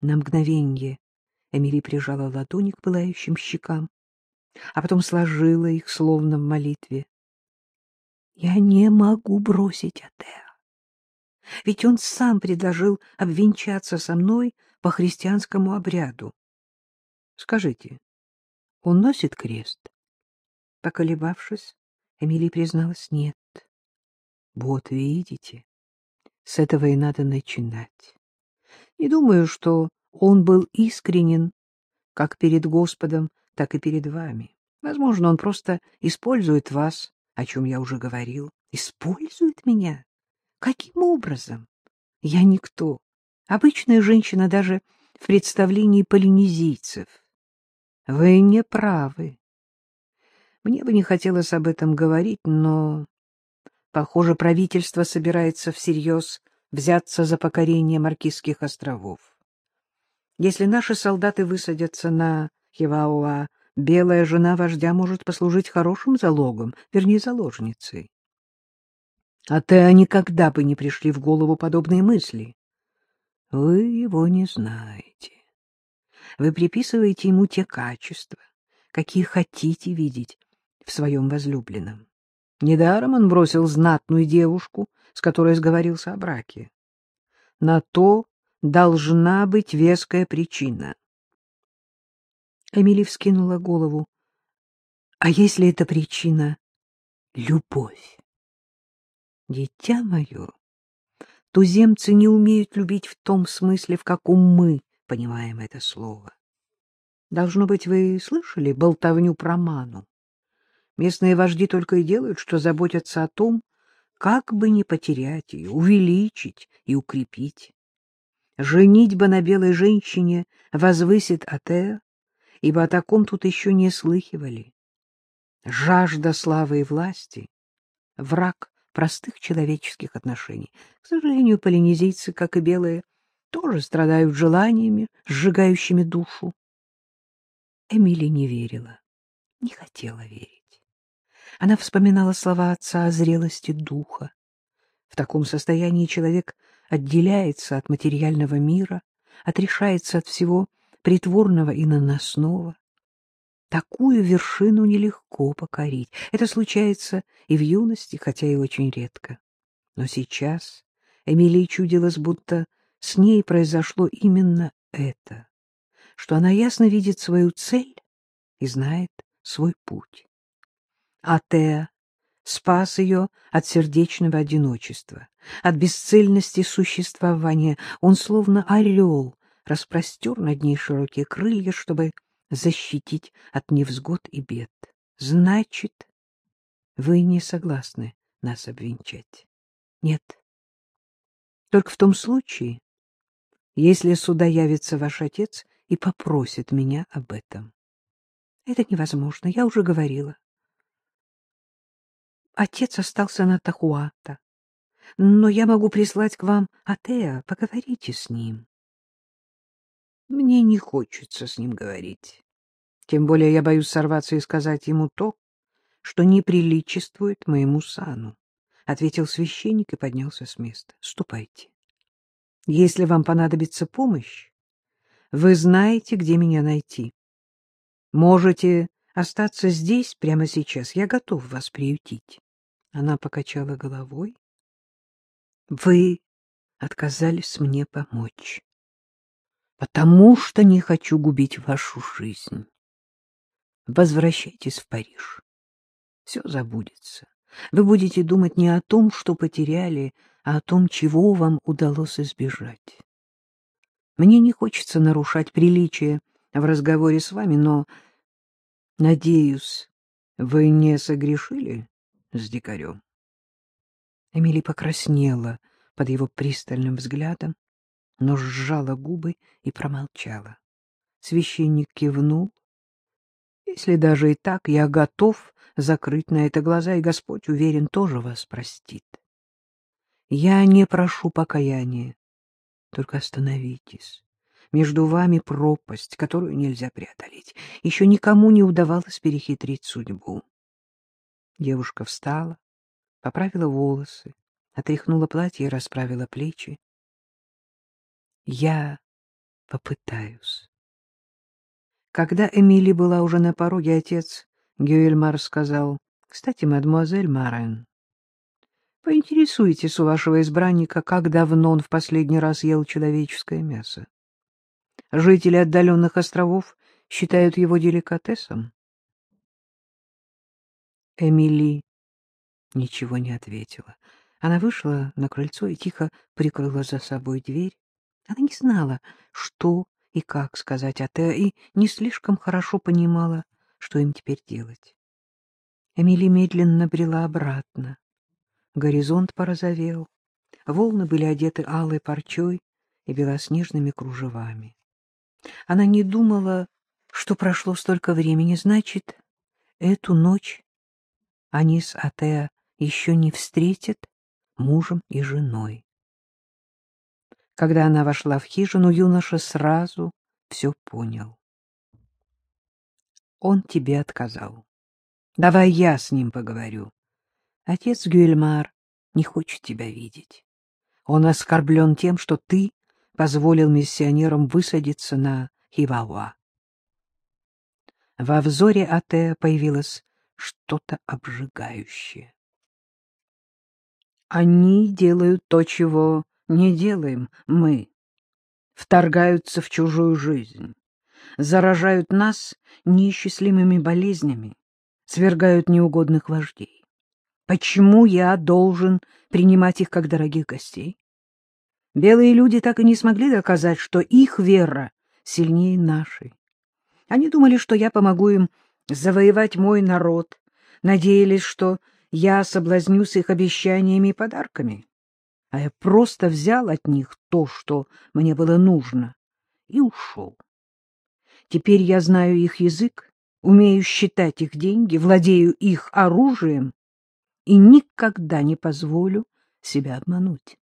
На мгновенье Эмили прижала ладони к пылающим щекам, а потом сложила их, словно в молитве. — Я не могу бросить Атеа. Ведь он сам предложил обвенчаться со мной по христианскому обряду. Скажите, он носит крест? Поколебавшись, Эмили призналась нет. Вот видите, с этого и надо начинать. Не думаю, что он был искренен как перед Господом, так и перед вами. Возможно, он просто использует вас, о чем я уже говорил. Использует меня? Каким образом? Я никто. Обычная женщина даже в представлении полинезийцев. Вы не правы. Мне бы не хотелось об этом говорить, но, похоже, правительство собирается всерьез взяться за покорение Маркизских островов. Если наши солдаты высадятся на Хивауа, белая жена вождя может послужить хорошим залогом, вернее, заложницей. А ты никогда бы не пришли в голову подобные мысли. Вы его не знаете. Вы приписываете ему те качества, какие хотите видеть в своем возлюбленном. Недаром он бросил знатную девушку, с которой сговорился о браке. На то должна быть веская причина. Эмили вскинула голову. — А если эта причина — любовь? — Дитя мое, туземцы не умеют любить в том смысле, в каком мы понимаем это слово. Должно быть, вы слышали болтовню про ману? Местные вожди только и делают, что заботятся о том, как бы не потерять ее, увеличить и укрепить. Женитьба на белой женщине возвысит Атеа, ибо о таком тут еще не слыхивали. Жажда славы и власти — враг простых человеческих отношений. К сожалению, полинезийцы, как и белые, тоже страдают желаниями, сжигающими душу. Эмили не верила, не хотела верить. Она вспоминала слова отца о зрелости духа. В таком состоянии человек отделяется от материального мира, отрешается от всего притворного и наносного. Такую вершину нелегко покорить. Это случается и в юности, хотя и очень редко. Но сейчас Эмилии чудилось, будто с ней произошло именно это, что она ясно видит свою цель и знает свой путь. А Теа спас ее от сердечного одиночества, от бесцельности существования. Он словно орел распростер над ней широкие крылья, чтобы защитить от невзгод и бед. Значит, вы не согласны нас обвенчать? Нет. Только в том случае, если сюда явится ваш отец и попросит меня об этом. Это невозможно, я уже говорила. Отец остался на Тахуата. Но я могу прислать к вам Атеа, поговорите с ним. Мне не хочется с ним говорить. Тем более я боюсь сорваться и сказать ему то, что не приличествует моему сану, — ответил священник и поднялся с места. — Ступайте. Если вам понадобится помощь, вы знаете, где меня найти. Можете остаться здесь прямо сейчас. Я готов вас приютить. Она покачала головой. — Вы отказались мне помочь, потому что не хочу губить вашу жизнь. Возвращайтесь в Париж. Все забудется. Вы будете думать не о том, что потеряли, а о том, чего вам удалось избежать. Мне не хочется нарушать приличие в разговоре с вами, но, надеюсь, вы не согрешили с дикарем. Эмили покраснела под его пристальным взглядом, но сжала губы и промолчала. Священник кивнул. Если даже и так, я готов закрыть на это глаза, и Господь, уверен, тоже вас простит. Я не прошу покаяния, только остановитесь. Между вами пропасть, которую нельзя преодолеть. Еще никому не удавалось перехитрить судьбу. Девушка встала, поправила волосы, отряхнула платье и расправила плечи. — Я попытаюсь. Когда Эмили была уже на пороге, отец Гюэльмар сказал, «Кстати, мадемуазель Марен, поинтересуйтесь у вашего избранника, как давно он в последний раз ел человеческое мясо. Жители отдаленных островов считают его деликатесом». Эмили ничего не ответила. Она вышла на крыльцо и тихо прикрыла за собой дверь. Она не знала, что и как сказать Атеа, и не слишком хорошо понимала, что им теперь делать. Эмили медленно брела обратно. Горизонт порозовел, волны были одеты алой парчой и белоснежными кружевами. Она не думала, что прошло столько времени, значит, эту ночь они с Атеа еще не встретят мужем и женой. Когда она вошла в хижину, юноша сразу все понял. Он тебе отказал. Давай я с ним поговорю. Отец Гюльмар не хочет тебя видеть. Он оскорблен тем, что ты позволил миссионерам высадиться на Хивауа. Во взоре Атеа появилось что-то обжигающее. Они делают то, чего не делаем мы. Вторгаются в чужую жизнь, заражают нас неисчислимыми болезнями, свергают неугодных вождей. Почему я должен принимать их как дорогих гостей? Белые люди так и не смогли доказать, что их вера сильнее нашей. Они думали, что я помогу им завоевать мой народ, надеялись, что я соблазнюсь их обещаниями и подарками. А я просто взял от них то, что мне было нужно, и ушел. Теперь я знаю их язык, умею считать их деньги, владею их оружием и никогда не позволю себя обмануть.